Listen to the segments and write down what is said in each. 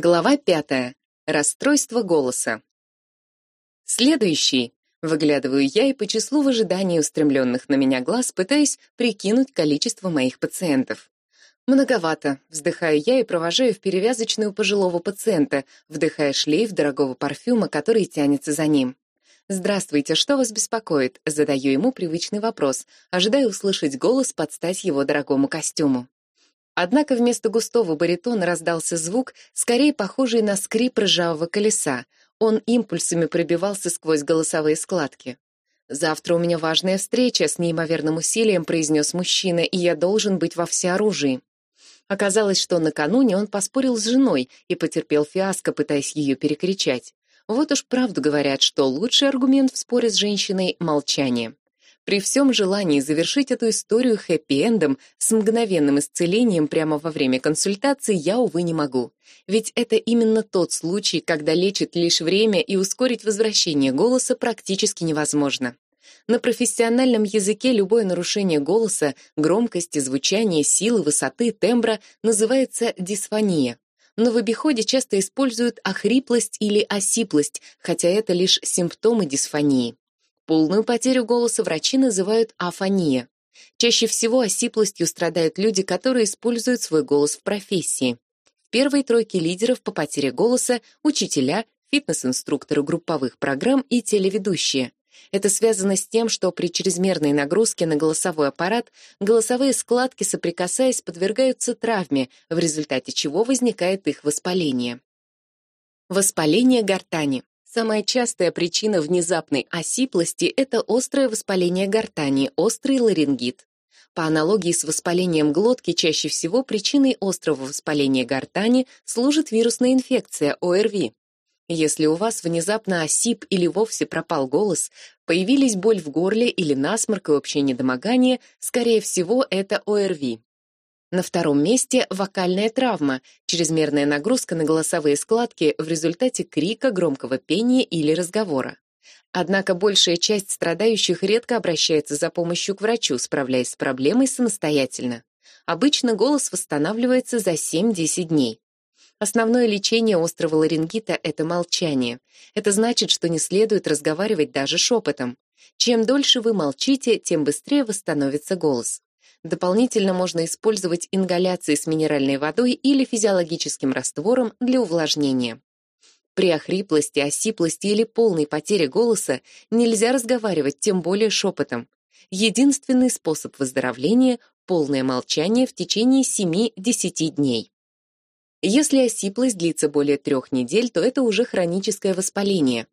Глава пятая. Расстройство голоса. Следующий. Выглядываю я и по числу в ожидании устремленных на меня глаз пытаюсь прикинуть количество моих пациентов. Многовато, вздыхаю я и провожаю в перевязочную пожилого пациента, вдыхая шлейф дорогого парфюма, который тянется за ним. «Здравствуйте, что вас беспокоит?» Задаю ему привычный вопрос, ожидая услышать голос под стать его дорогому костюму. Однако вместо густого баритона раздался звук, скорее похожий на скрип ржавого колеса. Он импульсами пробивался сквозь голосовые складки. «Завтра у меня важная встреча», — с неимоверным усилием произнес мужчина, «и я должен быть во всеоружии». Оказалось, что накануне он поспорил с женой и потерпел фиаско, пытаясь ее перекричать. Вот уж правду говорят, что лучший аргумент в споре с женщиной — молчание. При всем желании завершить эту историю хэппи-эндом с мгновенным исцелением прямо во время консультации я, увы, не могу. Ведь это именно тот случай, когда лечит лишь время и ускорить возвращение голоса практически невозможно. На профессиональном языке любое нарушение голоса, громкости, звучания, силы, высоты, тембра называется дисфония. Но в обиходе часто используют охриплость или осиплость, хотя это лишь симптомы дисфонии. Полную потерю голоса врачи называют афония. Чаще всего осиплостью страдают люди, которые используют свой голос в профессии. В первой тройке лидеров по потере голоса учителя, фитнес-инструкторы групповых программ и телеведущие. Это связано с тем, что при чрезмерной нагрузке на голосовой аппарат голосовые складки, соприкасаясь, подвергаются травме, в результате чего возникает их воспаление. Воспаление гортани. Самая частая причина внезапной осиплости – это острое воспаление гортани, острый ларингит. По аналогии с воспалением глотки, чаще всего причиной острого воспаления гортани служит вирусная инфекция ОРВИ. Если у вас внезапно осип или вовсе пропал голос, появились боль в горле или насморк и общее недомогание, скорее всего, это ОРВИ. На втором месте вокальная травма, чрезмерная нагрузка на голосовые складки в результате крика, громкого пения или разговора. Однако большая часть страдающих редко обращается за помощью к врачу, справляясь с проблемой самостоятельно. Обычно голос восстанавливается за 7-10 дней. Основное лечение острого ларингита – это молчание. Это значит, что не следует разговаривать даже шепотом. Чем дольше вы молчите, тем быстрее восстановится голос. Дополнительно можно использовать ингаляции с минеральной водой или физиологическим раствором для увлажнения. При охриплости, осиплости или полной потере голоса нельзя разговаривать, тем более шепотом. Единственный способ выздоровления – полное молчание в течение 7-10 дней. Если осиплость длится более трех недель, то это уже хроническое воспаление.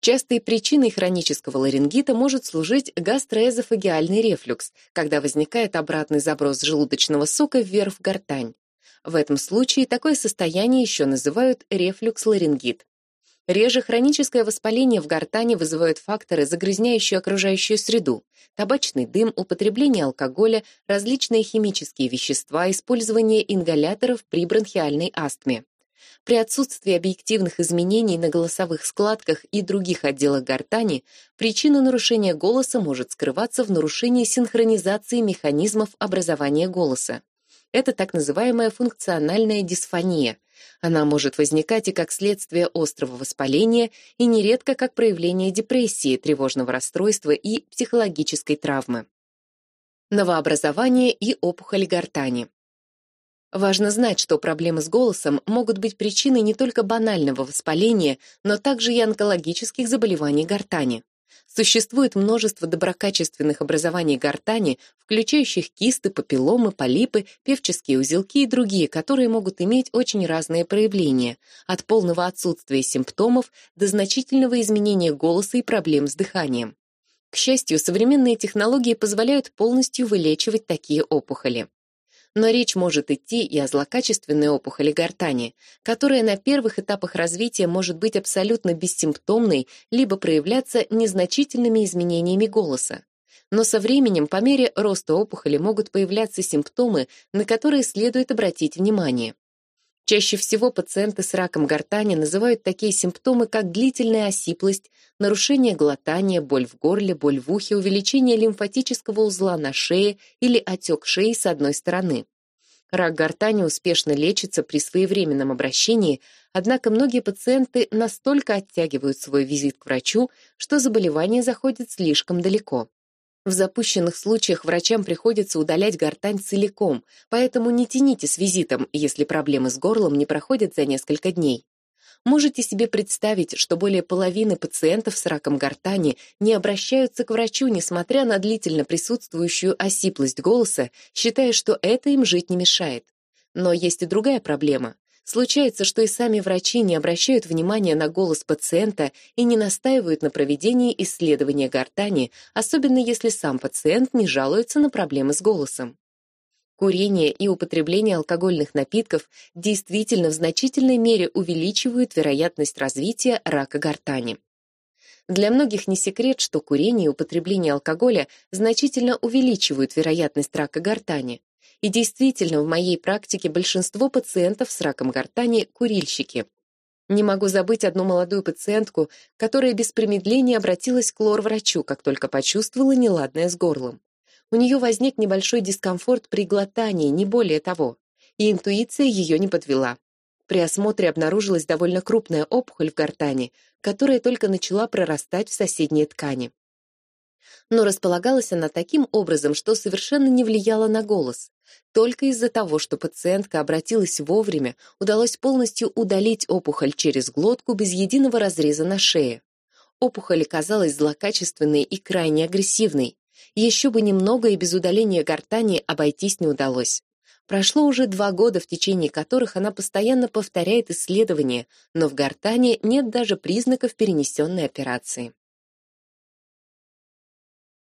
Частой причиной хронического ларингита может служить гастроэзофагиальный рефлюкс, когда возникает обратный заброс желудочного сока вверх в гортань. В этом случае такое состояние еще называют рефлюкс-ларингит. Реже хроническое воспаление в гортани вызывают факторы, загрязняющие окружающую среду, табачный дым, употребление алкоголя, различные химические вещества, использование ингаляторов при бронхиальной астме. При отсутствии объективных изменений на голосовых складках и других отделах гортани причина нарушения голоса может скрываться в нарушении синхронизации механизмов образования голоса. Это так называемая функциональная дисфония. Она может возникать и как следствие острого воспаления, и нередко как проявление депрессии, тревожного расстройства и психологической травмы. Новообразование и опухоль гортани. Важно знать, что проблемы с голосом могут быть причиной не только банального воспаления, но также и онкологических заболеваний гортани. Существует множество доброкачественных образований гортани, включающих кисты, папилломы, полипы, певческие узелки и другие, которые могут иметь очень разные проявления, от полного отсутствия симптомов до значительного изменения голоса и проблем с дыханием. К счастью, современные технологии позволяют полностью вылечивать такие опухоли но речь может идти и о злокачественной опухоли гортани, которая на первых этапах развития может быть абсолютно бессимптомной либо проявляться незначительными изменениями голоса. Но со временем, по мере роста опухоли, могут появляться симптомы, на которые следует обратить внимание. Чаще всего пациенты с раком гортани называют такие симптомы, как длительная осиплость, нарушение глотания, боль в горле, боль в ухе, увеличение лимфатического узла на шее или отек шеи с одной стороны. Рак гортани успешно лечится при своевременном обращении, однако многие пациенты настолько оттягивают свой визит к врачу, что заболевание заходит слишком далеко. В запущенных случаях врачам приходится удалять гортань целиком, поэтому не тяните с визитом, если проблемы с горлом не проходят за несколько дней. Можете себе представить, что более половины пациентов с раком гортани не обращаются к врачу, несмотря на длительно присутствующую осиплость голоса, считая, что это им жить не мешает. Но есть и другая проблема. Случается, что и сами врачи не обращают внимания на голос пациента и не настаивают на проведении исследования гортани, особенно если сам пациент не жалуется на проблемы с голосом. Курение и употребление алкогольных напитков действительно в значительной мере увеличивают вероятность развития рака гортани. Для многих не секрет, что курение и употребление алкоголя значительно увеличивают вероятность рака гортани. И действительно, в моей практике большинство пациентов с раком гортани – курильщики. Не могу забыть одну молодую пациентку, которая без промедления обратилась к лор-врачу, как только почувствовала неладное с горлом. У нее возник небольшой дискомфорт при глотании, не более того, и интуиция ее не подвела. При осмотре обнаружилась довольно крупная опухоль в гортани, которая только начала прорастать в соседние ткани. Но располагалась она таким образом, что совершенно не влияла на голос. Только из-за того, что пациентка обратилась вовремя, удалось полностью удалить опухоль через глотку без единого разреза на шее. Опухоль оказалась злокачественной и крайне агрессивной, еще бы немного и без удаления гортани обойтись не удалось. Прошло уже два года, в течение которых она постоянно повторяет исследования, но в гортани нет даже признаков перенесенной операции.